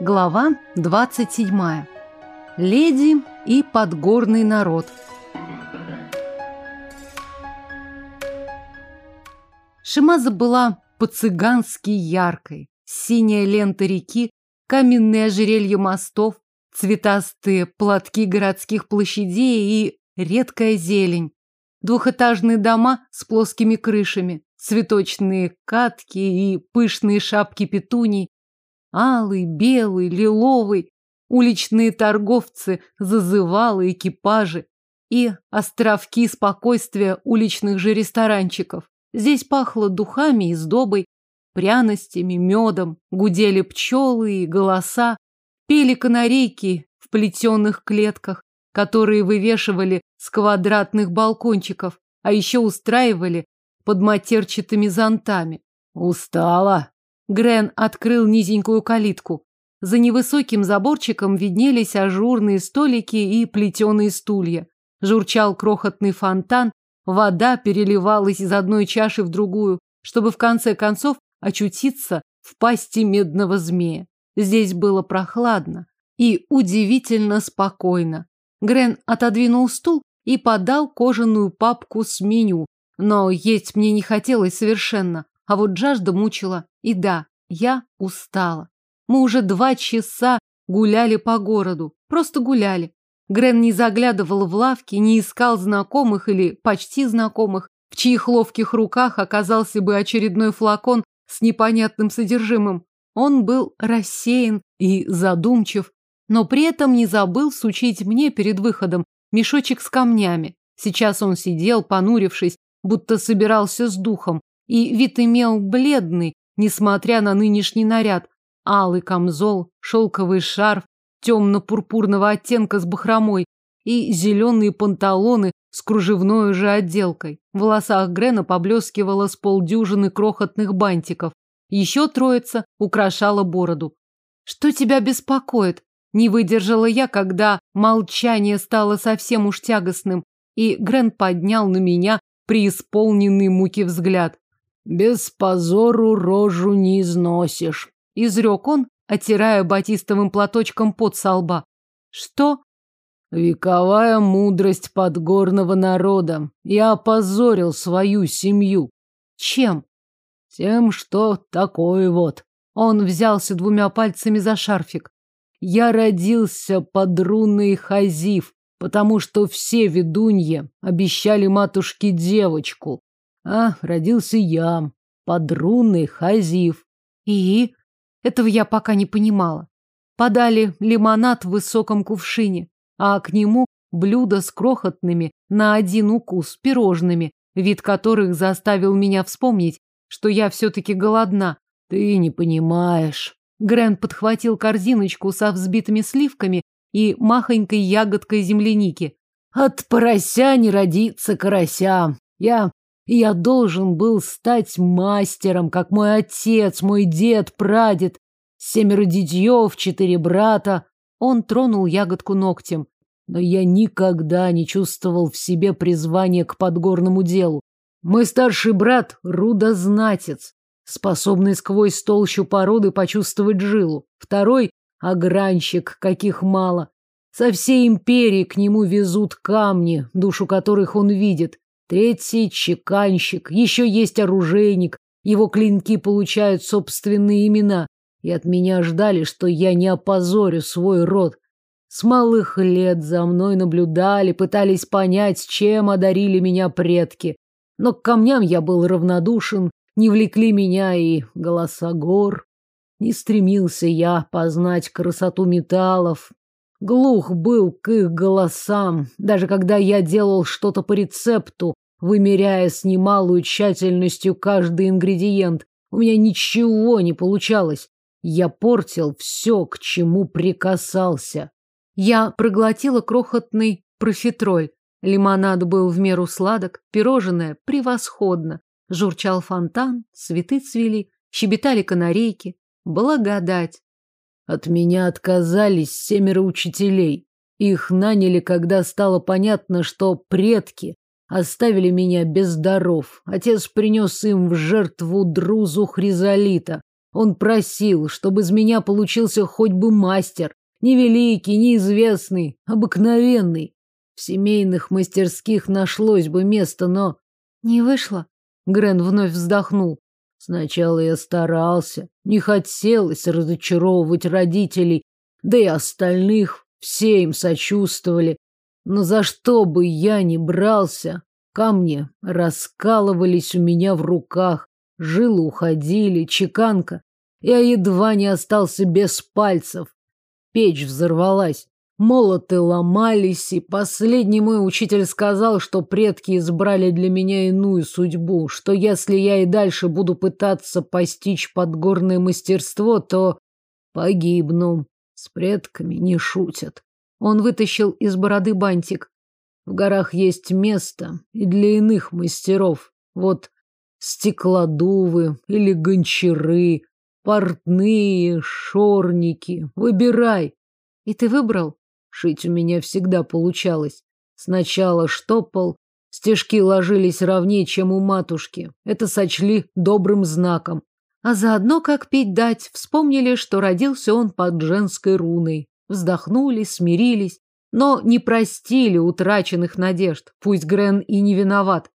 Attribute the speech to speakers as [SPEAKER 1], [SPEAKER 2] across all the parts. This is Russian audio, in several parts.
[SPEAKER 1] Глава 27. Леди и подгорный народ. Шимаза была по-цыгански яркой. Синяя лента реки, каменные ожерелья мостов, цветастые платки городских площадей и редкая зелень. Двухэтажные дома с плоскими крышами, цветочные катки и пышные шапки петуний, Алый, белый, лиловый. Уличные торговцы, зазывалы, экипажи и островки спокойствия уличных же ресторанчиков. Здесь пахло духами и сдобой, пряностями, медом, гудели пчелы и голоса, пели канарейки в плетеных клетках, которые вывешивали с квадратных балкончиков, а еще устраивали под матерчатыми зонтами. «Устала!» Грен открыл низенькую калитку. За невысоким заборчиком виднелись ажурные столики и плетеные стулья. Журчал крохотный фонтан, вода переливалась из одной чаши в другую, чтобы в конце концов очутиться в пасти медного змея. Здесь было прохладно и удивительно спокойно. Грен отодвинул стул и подал кожаную папку с меню, но есть мне не хотелось совершенно. А вот жажда мучила. И да, я устала. Мы уже два часа гуляли по городу. Просто гуляли. Грен не заглядывал в лавки, не искал знакомых или почти знакомых, в чьих ловких руках оказался бы очередной флакон с непонятным содержимым. Он был рассеян и задумчив, но при этом не забыл сучить мне перед выходом мешочек с камнями. Сейчас он сидел, понурившись, будто собирался с духом, и вид имел бледный, несмотря на нынешний наряд. Алый камзол, шелковый шарф темно-пурпурного оттенка с бахромой и зеленые панталоны с кружевной же отделкой. В волосах Грена поблескивало с полдюжины крохотных бантиков. Еще троица украшала бороду. «Что тебя беспокоит?» Не выдержала я, когда молчание стало совсем уж тягостным, и Грен поднял на меня преисполненный муки взгляд. Без позору рожу не износишь, изрек он, оттирая батистовым платочком под со лба. Что? Вековая мудрость подгорного народа. Я опозорил свою семью. Чем? Тем, что такой вот. Он взялся двумя пальцами за шарфик. Я родился под руной Хазив, потому что все ведуньи обещали матушке девочку. А родился я, подрунный хазив. И? Этого я пока не понимала. Подали лимонад в высоком кувшине, а к нему блюдо с крохотными на один укус пирожными, вид которых заставил меня вспомнить, что я все-таки голодна. Ты не понимаешь. Грен подхватил корзиночку со взбитыми сливками и махонькой ягодкой земляники. От порося не родится карася. Я я должен был стать мастером, как мой отец, мой дед, прадед. Семеро детьев, четыре брата. Он тронул ягодку ногтем. Но я никогда не чувствовал в себе призвания к подгорному делу. Мой старший брат — рудознатец, способный сквозь толщу породы почувствовать жилу. Второй — огранщик, каких мало. Со всей империи к нему везут камни, душу которых он видит. Третий — чеканщик, еще есть оружейник, его клинки получают собственные имена, и от меня ждали, что я не опозорю свой род. С малых лет за мной наблюдали, пытались понять, чем одарили меня предки. Но к камням я был равнодушен, не влекли меня и голоса гор. Не стремился я познать красоту металлов. Глух был к их голосам, даже когда я делал что-то по рецепту, вымеряя с немалой тщательностью каждый ингредиент. У меня ничего не получалось. Я портил все, к чему прикасался. Я проглотила крохотный профитроль. Лимонад был в меру сладок, пирожное превосходно. Журчал фонтан, цветы цвели, щебетали канарейки. Благодать. От меня отказались семеро учителей. Их наняли, когда стало понятно, что предки Оставили меня без даров. Отец принес им в жертву друзу хризолита.
[SPEAKER 2] Он просил, чтобы из меня получился хоть бы мастер. Не великий, неизвестный, обыкновенный. В семейных мастерских нашлось бы место, но...
[SPEAKER 1] Не вышло?
[SPEAKER 2] Грен вновь вздохнул. Сначала я старался, не хотелось разочаровывать родителей, да и остальных, все им сочувствовали. Но за что бы я ни брался, камни раскалывались у меня в руках, жилы уходили, чеканка. Я едва не остался без пальцев. Печь взорвалась. Молоты ломались, и последний мой учитель сказал, что предки избрали для меня иную судьбу, что если я и дальше буду пытаться постичь подгорное мастерство, то погибну. С предками не шутят. Он вытащил из бороды бантик. В горах есть место и для иных мастеров. Вот стеклодувы или гончары, портные, шорники. Выбирай.
[SPEAKER 1] И ты выбрал?
[SPEAKER 2] Шить у меня всегда получалось. Сначала штопал, стежки ложились ровнее, чем у матушки. Это сочли добрым знаком.
[SPEAKER 1] А заодно, как пить дать, вспомнили, что родился он под женской руной. Вздохнули, смирились, но не простили утраченных надежд. Пусть Грен и не виноват.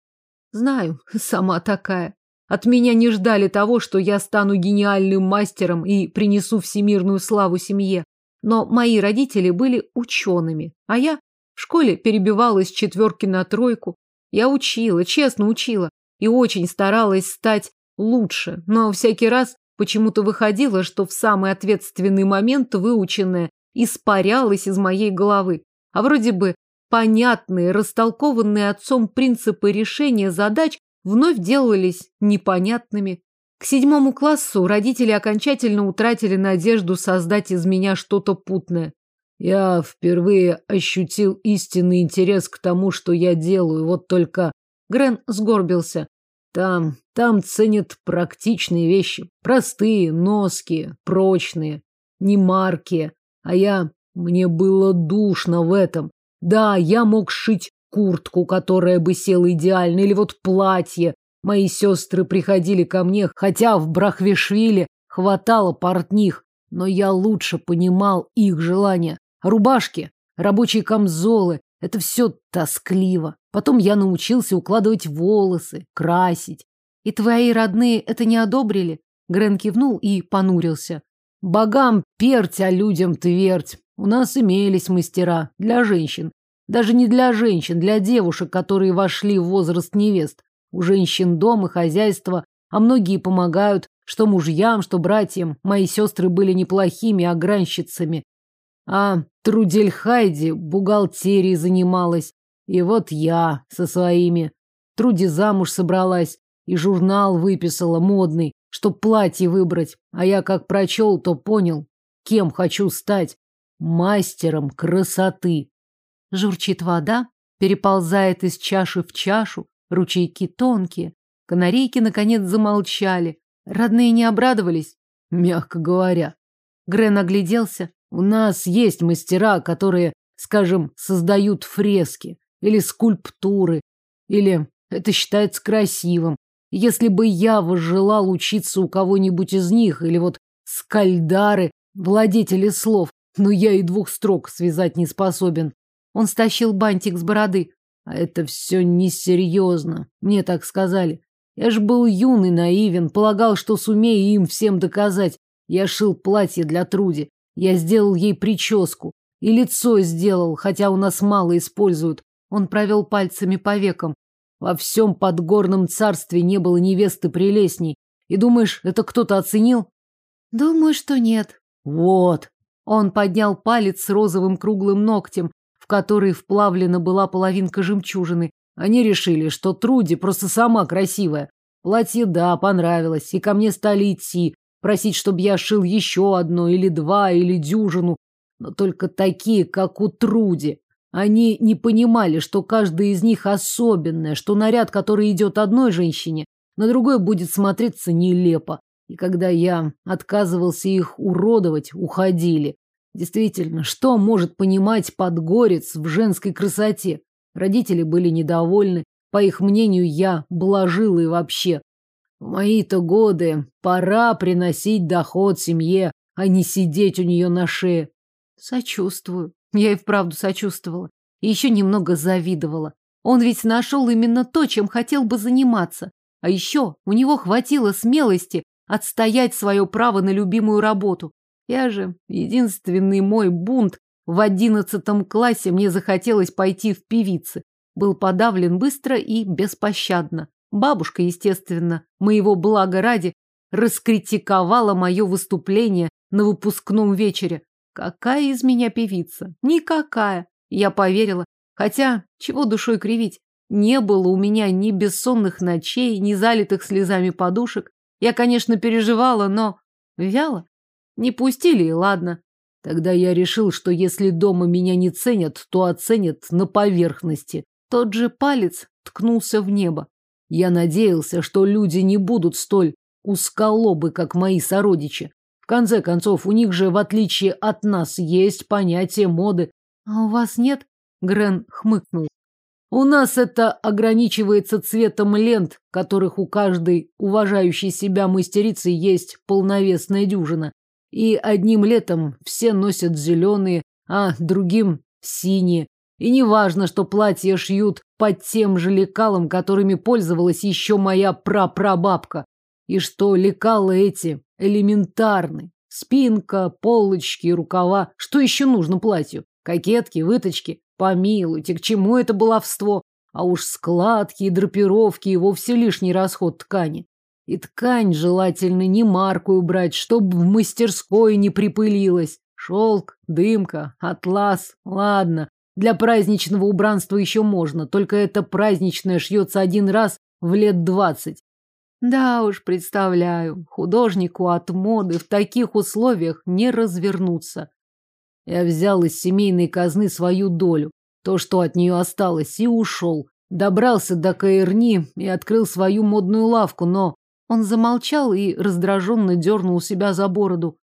[SPEAKER 1] Знаю, сама такая. От меня не ждали того, что я стану гениальным мастером и принесу всемирную славу семье. Но мои родители были учеными, а я в школе перебивалась четверки на тройку. Я учила, честно учила, и очень старалась стать лучше, но всякий раз почему-то выходило, что в самый ответственный момент выученное испарялось из моей головы. А вроде бы понятные, растолкованные отцом принципы решения задач вновь делались непонятными. К седьмому классу родители окончательно утратили надежду создать из меня что-то путное.
[SPEAKER 2] Я впервые ощутил истинный интерес к тому, что я делаю, вот только...
[SPEAKER 1] Грен сгорбился.
[SPEAKER 2] Там, там ценят практичные вещи. Простые, ноские, прочные, не марки. А я... Мне было душно в этом. Да, я мог шить куртку, которая бы села идеально, или вот платье, Мои сестры приходили ко мне, хотя в Брахвешвиле хватало портних, но я лучше понимал их желания. Рубашки, рабочие камзолы – это все тоскливо. Потом я научился укладывать волосы, красить.
[SPEAKER 1] И твои родные это не одобрили? Грен кивнул и понурился.
[SPEAKER 2] Богам перть, а людям твердь. У нас имелись мастера для женщин. Даже не для женщин, для девушек, которые вошли в возраст невест. У женщин дом и хозяйство, а многие помогают, что мужьям, что братьям. Мои сестры были неплохими огранщицами. А Трудельхайди бухгалтерией занималась. И вот я со своими. Труди замуж собралась и журнал выписала модный, чтоб платье выбрать. А я как прочел, то понял, кем хочу стать. Мастером красоты.
[SPEAKER 1] Журчит вода, переползает из чаши в чашу, Ручейки тонкие. Канарейки, наконец, замолчали. Родные не обрадовались,
[SPEAKER 2] мягко говоря.
[SPEAKER 1] Грен огляделся.
[SPEAKER 2] У нас есть мастера, которые, скажем, создают фрески или скульптуры, или это считается красивым. Если бы я возжелал учиться у кого-нибудь из них, или вот скальдары, владетели слов, но я и двух строк связать не способен.
[SPEAKER 1] Он стащил бантик с бороды.
[SPEAKER 2] А это все несерьезно. Мне так сказали. Я ж был юный, наивен, полагал, что сумею им всем доказать. Я шил платье для Труди. Я сделал ей прическу. И лицо сделал, хотя у нас мало используют. Он провел пальцами по векам. Во всем подгорном царстве не было невесты прелестней. И думаешь, это кто-то оценил?
[SPEAKER 1] Думаю, что нет.
[SPEAKER 2] Вот.
[SPEAKER 1] Он поднял палец с розовым круглым ногтем, которой вплавлена была половинка жемчужины.
[SPEAKER 2] Они решили, что Труди просто сама красивая. Платье, да, понравилось, и ко мне стали идти, просить, чтобы я шил еще одно, или два, или дюжину. Но только такие, как у Труди. Они не понимали, что каждая из них особенная, что наряд, который идет одной женщине, на другой будет смотреться нелепо. И когда я отказывался их уродовать, уходили. Действительно, что может понимать подгорец в женской красоте? Родители были недовольны. По их мнению, я блажила и вообще. В мои-то годы пора приносить доход семье, а не сидеть у нее на шее.
[SPEAKER 1] Сочувствую. Я и вправду сочувствовала. И еще немного завидовала. Он ведь нашел именно то, чем хотел бы заниматься. А еще у него хватило смелости отстоять свое право на любимую работу. Я же, единственный мой бунт, в одиннадцатом классе мне захотелось пойти в певицы. Был подавлен быстро и беспощадно. Бабушка, естественно, моего блага ради, раскритиковала мое выступление на выпускном вечере. Какая из меня певица? Никакая. Я поверила. Хотя, чего душой кривить? Не было у меня ни бессонных ночей, ни залитых слезами подушек. Я, конечно, переживала, но... Вяло. Не пустили, и ладно.
[SPEAKER 2] Тогда я решил, что если дома меня не ценят, то оценят на поверхности.
[SPEAKER 1] Тот же палец ткнулся в небо.
[SPEAKER 2] Я надеялся, что люди не будут столь узколобы, как мои сородичи. В конце концов, у них же, в отличие от нас, есть понятие моды.
[SPEAKER 1] А у вас нет? Грен хмыкнул.
[SPEAKER 2] У нас это ограничивается цветом лент, которых у каждой уважающей себя мастерицы есть полновесная дюжина. И одним летом все носят зеленые, а другим синие. И не важно, что платья шьют под тем же лекалом, которыми пользовалась еще моя прапрабабка. И что лекала эти элементарны. Спинка, полочки, рукава. Что еще нужно платью? Кокетки, выточки. Помилуйте, к чему это баловство? А уж складки и драпировки и вовсе лишний расход ткани. И ткань желательно не маркую брать, чтобы в мастерской не припылилась. Шелк, дымка, атлас. Ладно, для праздничного убранства еще можно, только это праздничное шьется один раз в лет двадцать.
[SPEAKER 1] Да уж, представляю, художнику от моды в таких условиях не развернуться.
[SPEAKER 2] Я взял из семейной казны свою долю, то, что от нее осталось, и ушел. Добрался до Каирни и открыл свою модную лавку, но...
[SPEAKER 1] Он замолчал и раздраженно дернул себя за бороду.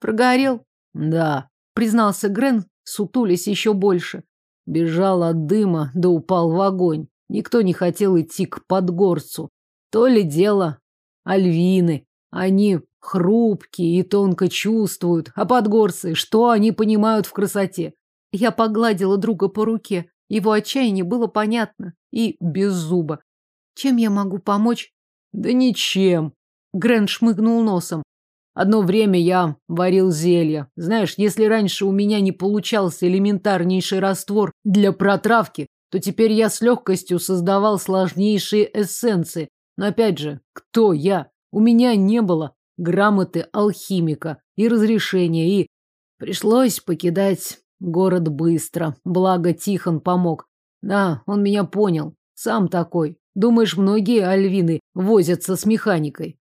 [SPEAKER 1] Прогорел?
[SPEAKER 2] Да,
[SPEAKER 1] признался Грен, сутулись еще больше.
[SPEAKER 2] Бежал от дыма, да упал в огонь. Никто не хотел идти к подгорцу. То ли дело альвины. Они хрупкие и тонко чувствуют. А подгорцы, что они понимают в красоте?
[SPEAKER 1] Я погладила друга по руке. Его отчаяние было понятно. И без зуба. Чем я могу помочь?
[SPEAKER 2] Да ничем.
[SPEAKER 1] Грен шмыгнул носом.
[SPEAKER 2] Одно время я варил зелья. Знаешь, если раньше у меня не получался элементарнейший раствор для протравки, то теперь я с легкостью создавал сложнейшие эссенции. Но опять же, кто я? У меня не было грамоты алхимика и разрешения, и пришлось покидать город быстро. Благо Тихон помог. Да, он меня понял. Сам такой. Думаешь, многие альвины возятся с механикой?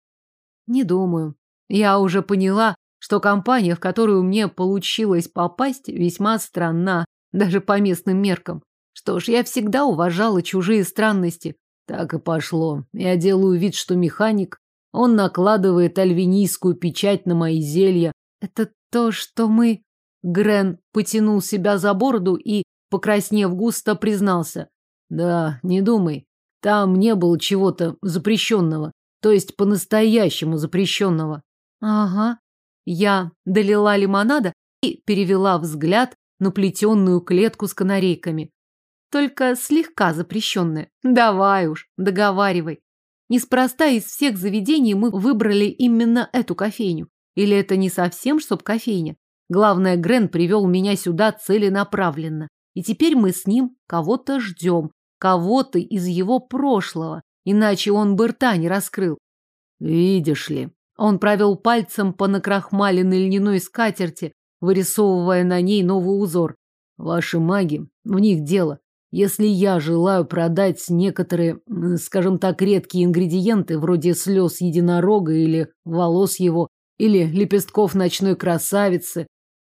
[SPEAKER 1] Не думаю. Я уже поняла, что компания, в которую мне получилось попасть, весьма странна, даже по местным меркам. Что ж, я всегда уважала чужие странности.
[SPEAKER 2] Так и пошло. Я делаю вид, что механик. Он накладывает альвинийскую печать на мои зелья.
[SPEAKER 1] Это то, что мы... Грен потянул себя за бороду и, покраснев густо, признался.
[SPEAKER 2] Да, не думай. Там не было чего-то запрещенного. То есть по-настоящему запрещенного.
[SPEAKER 1] Ага. Я долила лимонада и перевела взгляд на плетенную клетку с канарейками. Только слегка запрещенная. Давай уж, договаривай. Неспроста из всех заведений мы выбрали именно эту кофейню. Или это не совсем чтоб кофейня? Главное, Грен привел меня сюда целенаправленно. И теперь мы с ним кого-то ждем. Кого-то из его прошлого. Иначе он бы рта не раскрыл.
[SPEAKER 2] Видишь ли,
[SPEAKER 1] он провел пальцем по накрахмаленной льняной скатерти, вырисовывая на ней новый узор.
[SPEAKER 2] Ваши маги, в них дело. Если я желаю продать некоторые, скажем так, редкие ингредиенты, вроде слез единорога или волос его, или лепестков ночной красавицы,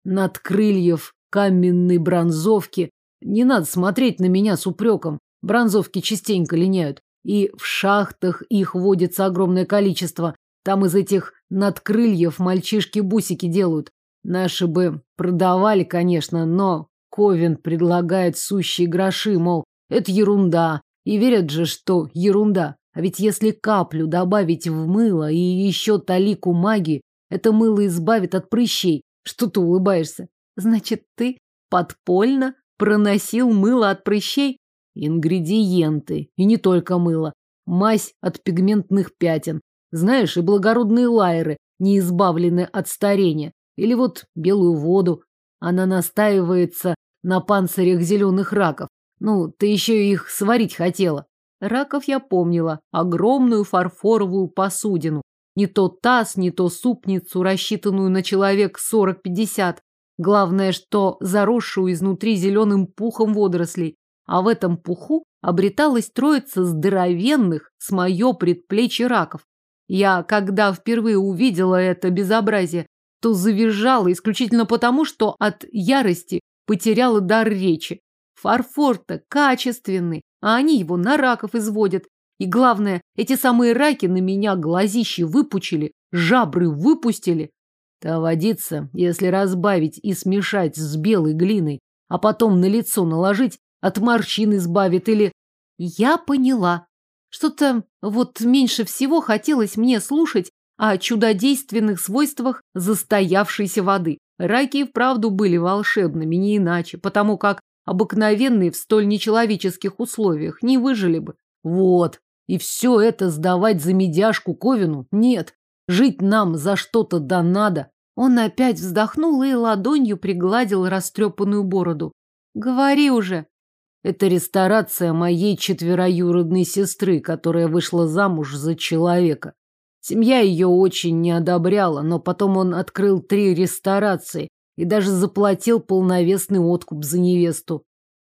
[SPEAKER 2] надкрыльев каменной бронзовки, не надо смотреть на меня с упреком. Бронзовки частенько линяют. И в шахтах их водится огромное количество. Там из этих надкрыльев мальчишки бусики делают. Наши бы продавали, конечно, но Ковен предлагает сущие гроши, мол, это ерунда. И верят же, что ерунда. А ведь если каплю добавить в мыло и еще талику магии, это мыло избавит от прыщей. Что ты улыбаешься?
[SPEAKER 1] Значит, ты подпольно проносил мыло от прыщей?
[SPEAKER 2] Ингредиенты. И не только мыло. Мазь от пигментных пятен. Знаешь, и благородные лайеры, не избавлены от старения. Или вот белую воду. Она настаивается на панцирях зеленых раков. Ну, ты еще их сварить хотела. Раков я помнила. Огромную фарфоровую посудину. Не то таз, не то супницу, рассчитанную на человек сорок-пятьдесят. Главное, что заросшую изнутри зеленым пухом водорослей. А в этом пуху обреталась троица здоровенных с мое предплечье раков. Я, когда впервые увидела это безобразие, то завизжала исключительно потому, что от ярости потеряла дар речи. Фарфор-то качественный, а они его на раков изводят. И главное, эти самые раки на меня глазищи выпучили, жабры выпустили. Та водица, если разбавить и смешать с белой глиной, а потом на лицо наложить, от морщин избавит или... Я поняла. Что-то вот меньше всего хотелось мне слушать о чудодейственных свойствах застоявшейся воды. Раки вправду были волшебными, не иначе, потому как обыкновенные в столь нечеловеческих условиях не выжили бы. Вот. И все это сдавать за медяшку Ковину? Нет. Жить нам за что-то да надо. Он опять вздохнул и ладонью пригладил растрепанную бороду. Говори уже. Это ресторация моей четвероюродной сестры, которая вышла замуж за человека. Семья ее очень не одобряла, но потом он открыл три ресторации и даже заплатил полновесный откуп за невесту.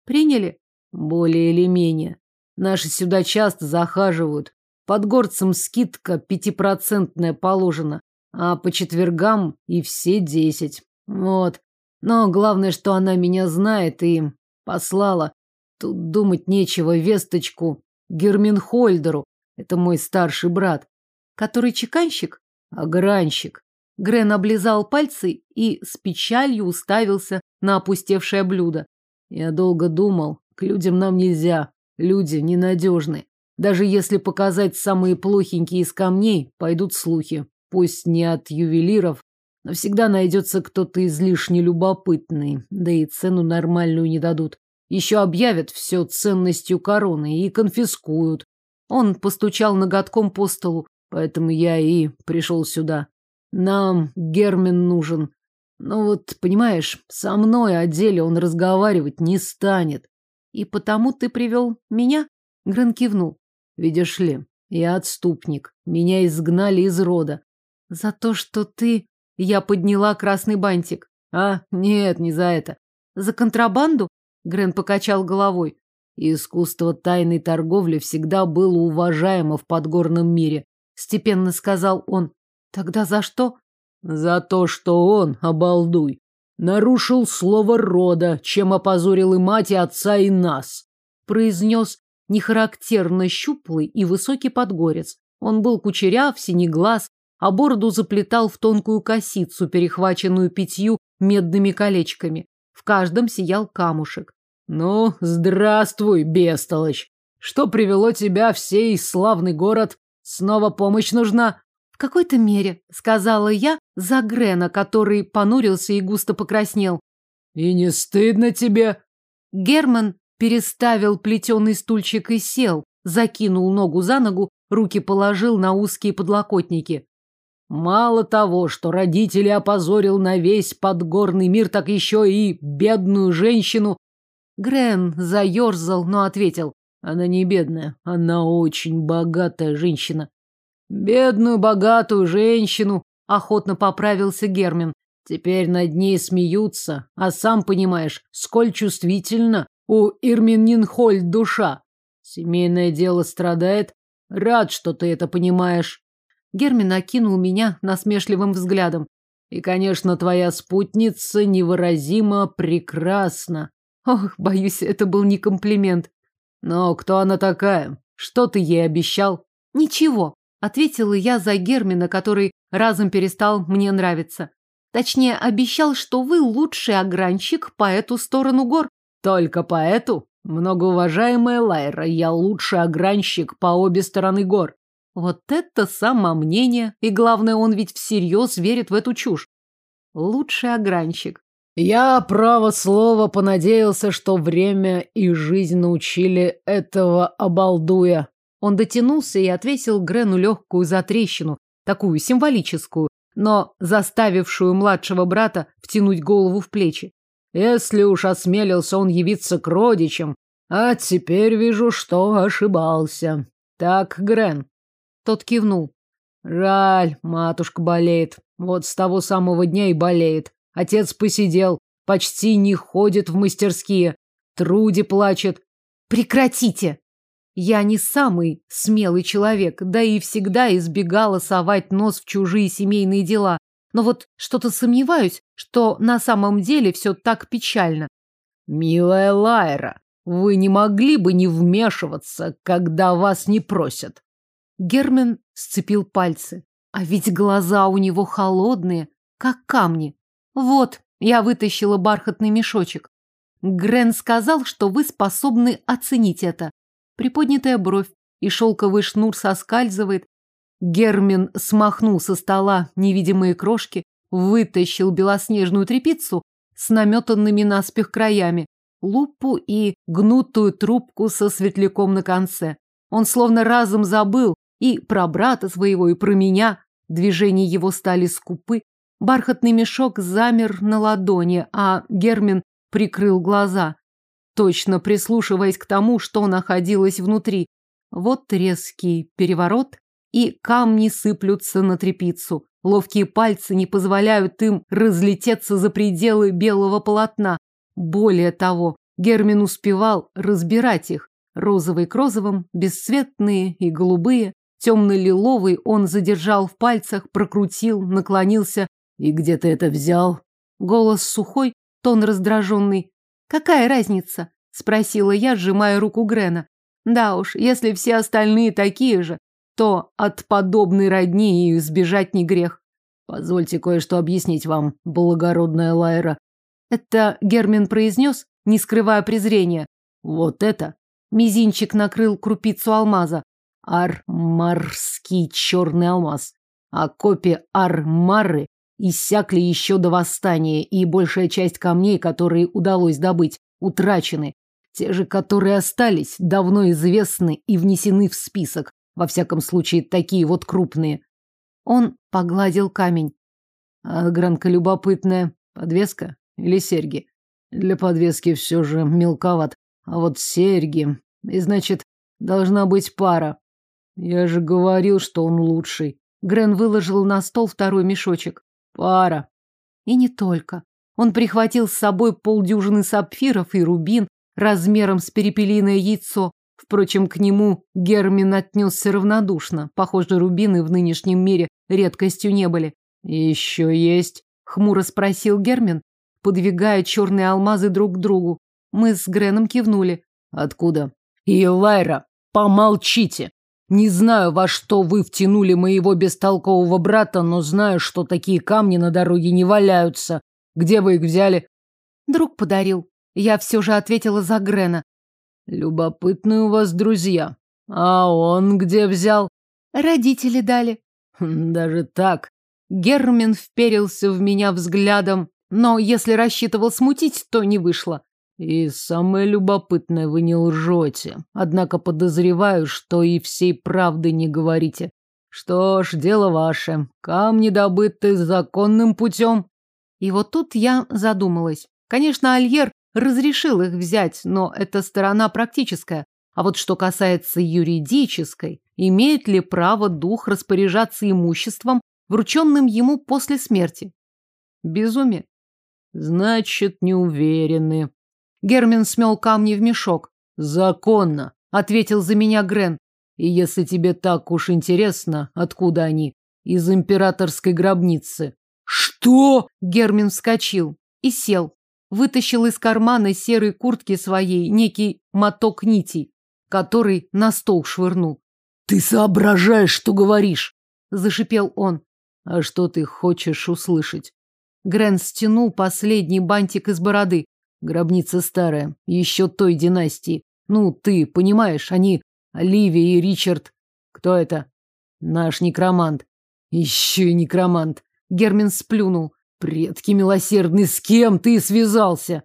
[SPEAKER 2] Приняли? Более или менее. Наши сюда часто захаживают. Под горцем скидка пятипроцентная положена, а по четвергам и все десять. Вот. Но главное, что она меня знает и послала. Тут думать нечего, весточку Герминхольдеру. Это мой старший брат.
[SPEAKER 1] Который чеканщик?
[SPEAKER 2] Огранщик.
[SPEAKER 1] Грен облизал пальцы и с печалью уставился на опустевшее блюдо.
[SPEAKER 2] Я долго думал, к людям нам нельзя. Люди ненадежны. Даже если показать самые плохенькие из камней, пойдут слухи. Пусть не от ювелиров, но всегда найдется кто-то излишне любопытный, да и цену нормальную не дадут. Еще объявят все ценностью короны и конфискуют. Он постучал ноготком по столу. Поэтому я и пришел сюда. Нам Гермин нужен. Но вот, понимаешь, со мной о деле он разговаривать не станет.
[SPEAKER 1] И потому ты привел меня? Грен кивнул.
[SPEAKER 2] Видишь ли, я отступник. Меня изгнали из рода.
[SPEAKER 1] За то, что ты... Я подняла красный бантик.
[SPEAKER 2] А, нет, не за это.
[SPEAKER 1] За контрабанду? Грен покачал головой.
[SPEAKER 2] Искусство тайной торговли всегда было уважаемо в подгорном мире
[SPEAKER 1] степенно сказал он. Тогда за что?
[SPEAKER 2] За то, что он, обалдуй, нарушил слово рода, чем опозорил и мать, и отца, и нас,
[SPEAKER 1] произнес нехарактерно щуплый и высокий подгорец. Он был кучеряв, синеглаз, а бороду заплетал в тонкую косицу, перехваченную пятью медными колечками. В каждом сиял камушек.
[SPEAKER 2] Ну, здравствуй, бестолочь. Что привело тебя в сей славный город? Снова помощь нужна?
[SPEAKER 1] В какой-то мере, сказала я за Грена, который понурился и густо покраснел.
[SPEAKER 2] И не стыдно тебе?
[SPEAKER 1] Герман переставил плетеный стульчик и сел, закинул ногу за ногу, руки положил на узкие подлокотники.
[SPEAKER 2] Мало того, что родители опозорил на весь подгорный мир, так еще и бедную женщину.
[SPEAKER 1] Грен заерзал, но ответил.
[SPEAKER 2] Она не бедная, она очень богатая женщина. Бедную богатую женщину, охотно поправился Гермин. Теперь над ней смеются, а сам понимаешь, сколь чувствительно у Ирмининхольд душа. Семейное дело страдает. Рад, что ты это понимаешь.
[SPEAKER 1] Гермин окинул меня насмешливым взглядом.
[SPEAKER 2] И, конечно, твоя спутница невыразимо прекрасна.
[SPEAKER 1] Ох, боюсь, это был не комплимент.
[SPEAKER 2] Но кто она такая? Что ты ей обещал?
[SPEAKER 1] Ничего, ответила я за Гермина, который разом перестал мне нравиться. Точнее, обещал, что вы лучший огранщик по эту сторону гор.
[SPEAKER 2] Только по эту? Многоуважаемая Лайра, я лучший огранщик по обе стороны гор.
[SPEAKER 1] Вот это самомнение. И главное, он ведь всерьез верит в эту чушь. Лучший огранщик.
[SPEAKER 2] Я, право слово, понадеялся, что время и жизнь научили этого обалдуя.
[SPEAKER 1] Он дотянулся и отвесил Грену легкую затрещину, такую символическую, но заставившую младшего брата втянуть голову в плечи.
[SPEAKER 2] Если уж осмелился он явиться к родичам, а теперь вижу, что ошибался. Так, Грен.
[SPEAKER 1] Тот кивнул.
[SPEAKER 2] Жаль, матушка болеет. Вот с того самого дня и болеет. Отец посидел, почти не ходит в мастерские. Труди плачет.
[SPEAKER 1] Прекратите! Я не самый смелый человек, да и всегда избегала совать нос в чужие семейные дела. Но вот что-то сомневаюсь, что на самом деле все так печально.
[SPEAKER 2] Милая Лайра, вы не могли бы не вмешиваться, когда вас не просят?
[SPEAKER 1] Гермен сцепил пальцы. А ведь глаза у него холодные, как камни. Вот, я вытащила бархатный мешочек. Грен сказал, что вы способны оценить это. Приподнятая бровь и шелковый шнур соскальзывает. Гермин смахнул со стола невидимые крошки, вытащил белоснежную трепицу с наметанными наспех краями, лупу и гнутую трубку со светляком на конце. Он словно разом забыл и про брата своего, и про меня. Движения его стали скупы. Бархатный мешок замер на ладони, а Гермин прикрыл глаза точно прислушиваясь к тому, что находилось внутри. Вот резкий переворот, и камни сыплются на трепицу. Ловкие пальцы не позволяют им разлететься за пределы белого полотна. Более того, Гермин успевал разбирать их. Розовый к розовым, бесцветные и голубые. Темно-лиловый он задержал в пальцах, прокрутил, наклонился.
[SPEAKER 2] «И где ты это взял?»
[SPEAKER 1] Голос сухой, тон раздраженный. Какая разница? Спросила я, сжимая руку Грена. Да уж, если все остальные такие же, то от подобной родни и сбежать не грех.
[SPEAKER 2] Позвольте кое-что объяснить вам, благородная Лайра.
[SPEAKER 1] Это Гермин произнес, не скрывая презрения.
[SPEAKER 2] Вот это.
[SPEAKER 1] Мизинчик накрыл крупицу алмаза.
[SPEAKER 2] Армарский черный алмаз. А копия Армары иссякли еще до восстания, и большая часть камней, которые удалось добыть, утрачены. Те же, которые остались, давно известны и внесены в список. Во всяком случае, такие вот крупные.
[SPEAKER 1] Он погладил камень.
[SPEAKER 2] А гранка любопытная. Подвеска или серьги? Для подвески все же мелковат. А вот серьги... И значит, должна быть пара. Я же говорил, что он лучший.
[SPEAKER 1] Грен выложил на стол второй мешочек.
[SPEAKER 2] Пара.
[SPEAKER 1] И не только. Он прихватил с собой полдюжины сапфиров и рубин размером с перепелиное яйцо. Впрочем, к нему Гермин отнесся равнодушно. Похоже, рубины в нынешнем мире редкостью не были.
[SPEAKER 2] «Еще есть?» — хмуро спросил Гермин, подвигая черные алмазы друг к другу. Мы с Греном кивнули. «Откуда?» «И Лайра, помолчите!» Не знаю, во что вы втянули моего бестолкового брата, но знаю, что такие камни на дороге не валяются. Где вы их взяли?
[SPEAKER 1] Друг подарил. Я все же ответила за Грена.
[SPEAKER 2] Любопытные у вас друзья. А он где взял?
[SPEAKER 1] Родители дали.
[SPEAKER 2] Хм, даже так.
[SPEAKER 1] Гермин вперился в меня взглядом, но если рассчитывал смутить, то не вышло.
[SPEAKER 2] И самое любопытное, вы не лжете. Однако подозреваю, что и всей правды не говорите. Что ж, дело ваше. Камни добыты законным путем.
[SPEAKER 1] И вот тут я задумалась. Конечно, Альер разрешил их взять, но это сторона практическая. А вот что касается юридической, имеет ли право дух распоряжаться имуществом, врученным ему после смерти? Безумие.
[SPEAKER 2] Значит, не уверены,
[SPEAKER 1] Гермин смел камни в мешок.
[SPEAKER 2] Законно, ответил за меня Грен. И если тебе так уж интересно, откуда они? Из императорской гробницы.
[SPEAKER 1] Что? Гермин вскочил и сел. Вытащил из кармана серой куртки своей некий моток нитей, который на стол швырнул.
[SPEAKER 2] Ты соображаешь, что говоришь?
[SPEAKER 1] Зашипел он.
[SPEAKER 2] А что ты хочешь услышать?
[SPEAKER 1] Грен стянул последний бантик из бороды.
[SPEAKER 2] Гробница старая, еще той династии. Ну, ты понимаешь, они Оливия и Ричард. Кто это? Наш некромант. Еще и некромант. Гермин сплюнул. Предки милосердный, с кем ты связался?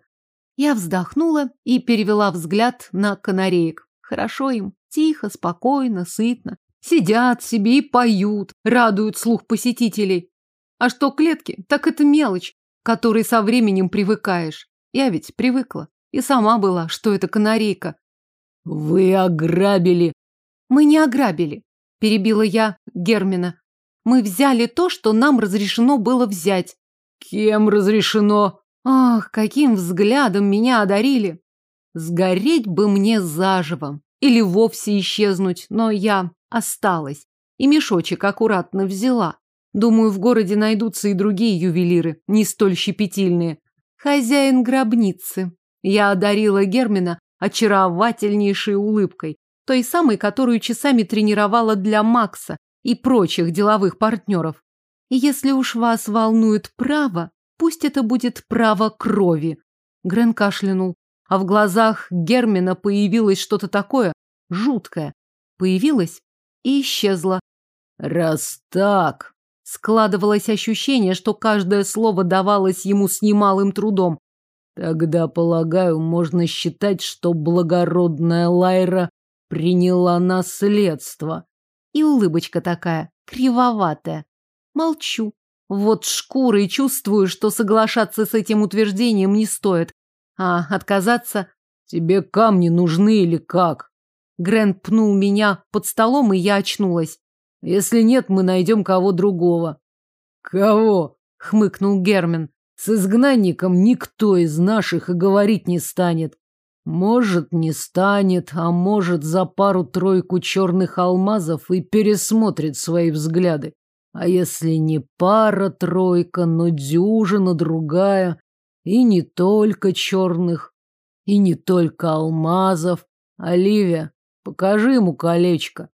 [SPEAKER 1] Я вздохнула и перевела взгляд на канареек. Хорошо им, тихо, спокойно, сытно. Сидят себе и поют, радуют слух посетителей. А что клетки, так это мелочь, которой со временем привыкаешь. Я ведь привыкла. И сама была, что это канарейка.
[SPEAKER 2] Вы ограбили.
[SPEAKER 1] Мы не ограбили, перебила я Гермина. Мы взяли то, что нам разрешено было взять.
[SPEAKER 2] Кем разрешено?
[SPEAKER 1] Ах, каким взглядом меня одарили. Сгореть бы мне заживо или вовсе исчезнуть, но я осталась и мешочек аккуратно взяла. Думаю, в городе найдутся и другие ювелиры, не столь щепетильные. Хозяин гробницы. Я одарила Гермина очаровательнейшей улыбкой, той самой, которую часами тренировала для Макса и прочих деловых партнеров. И если уж вас волнует право, пусть это будет право крови. Грен кашлянул, а в глазах Гермина появилось что-то такое жуткое. Появилось и исчезло.
[SPEAKER 2] Раз так,
[SPEAKER 1] складывалось ощущение, что каждое слово давалось ему с немалым трудом.
[SPEAKER 2] Тогда, полагаю, можно считать, что благородная Лайра приняла наследство.
[SPEAKER 1] И улыбочка такая, кривоватая. Молчу. Вот шкурой чувствую, что соглашаться с этим утверждением не стоит. А отказаться...
[SPEAKER 2] Тебе камни нужны или как?
[SPEAKER 1] Грен пнул меня под столом, и я очнулась.
[SPEAKER 2] Если нет, мы найдем кого другого.
[SPEAKER 1] Кого? Хмыкнул Герман.
[SPEAKER 2] С изгнанником никто из наших и говорить не станет. Может, не станет, а может, за пару-тройку черных алмазов и пересмотрит свои взгляды. А если не пара-тройка, но дюжина другая, и не только черных, и не только алмазов. Оливия, покажи ему колечко.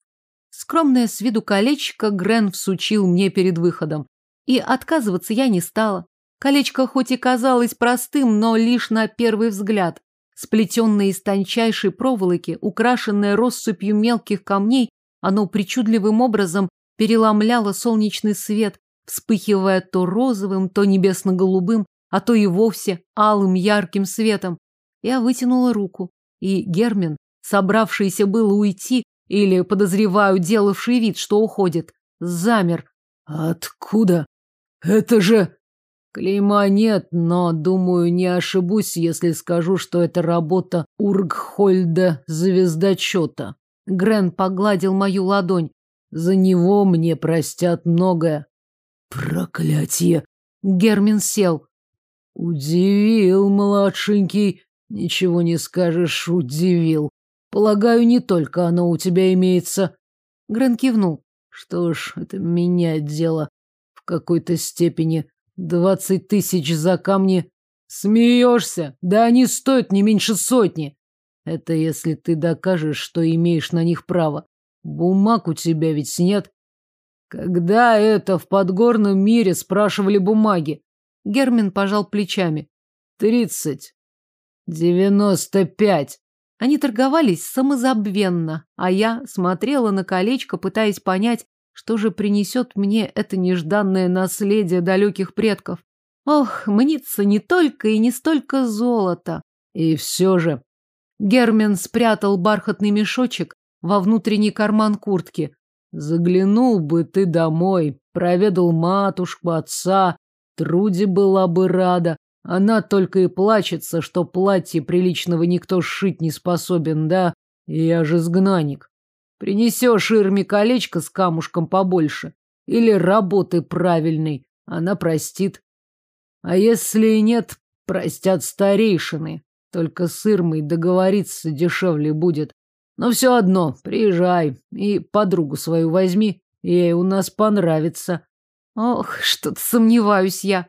[SPEAKER 1] Скромное с виду колечко Грен всучил мне перед выходом. И отказываться я не стала. Колечко хоть и казалось простым, но лишь на первый взгляд. Сплетенное из тончайшей проволоки, украшенное россыпью мелких камней, оно причудливым образом переломляло солнечный свет, вспыхивая то розовым, то небесно-голубым, а то и вовсе алым ярким светом. Я вытянула руку, и Гермин, собравшийся было уйти, или, подозреваю, делавший вид, что уходит, замер.
[SPEAKER 2] «Откуда? Это же...» Клейма нет, но, думаю, не ошибусь, если скажу, что это работа Ургхольда Звездочета.
[SPEAKER 1] Грен погладил мою ладонь.
[SPEAKER 2] За него мне простят многое.
[SPEAKER 1] Проклятие! Гермин сел.
[SPEAKER 2] Удивил, младшенький. Ничего не скажешь, удивил. Полагаю, не только оно у тебя имеется.
[SPEAKER 1] Грен кивнул.
[SPEAKER 2] Что ж, это меняет дело в какой-то степени. Двадцать тысяч за камни. Смеешься? Да они стоят не меньше сотни. Это если ты докажешь, что имеешь на них право. Бумаг у тебя ведь нет. Когда это в подгорном мире спрашивали бумаги?
[SPEAKER 1] Гермин пожал плечами.
[SPEAKER 2] Тридцать. Девяносто пять.
[SPEAKER 1] Они торговались самозабвенно, а я смотрела на колечко, пытаясь понять, что же принесет мне это нежданное наследие далеких предков? Ох, мнится не только и не столько золото.
[SPEAKER 2] И все же...
[SPEAKER 1] Гермен спрятал бархатный мешочек во внутренний карман куртки.
[SPEAKER 2] Заглянул бы ты домой, проведал матушку, отца. Труди была бы рада. Она только и плачется, что платье приличного никто сшить не способен, да? Я же сгнаник. Принесешь Ирме колечко с камушком побольше или работы правильной, она простит. А если и нет, простят старейшины. Только с Ирмой договориться дешевле будет. Но все одно, приезжай и подругу свою возьми, ей у нас понравится.
[SPEAKER 1] Ох, что-то сомневаюсь я.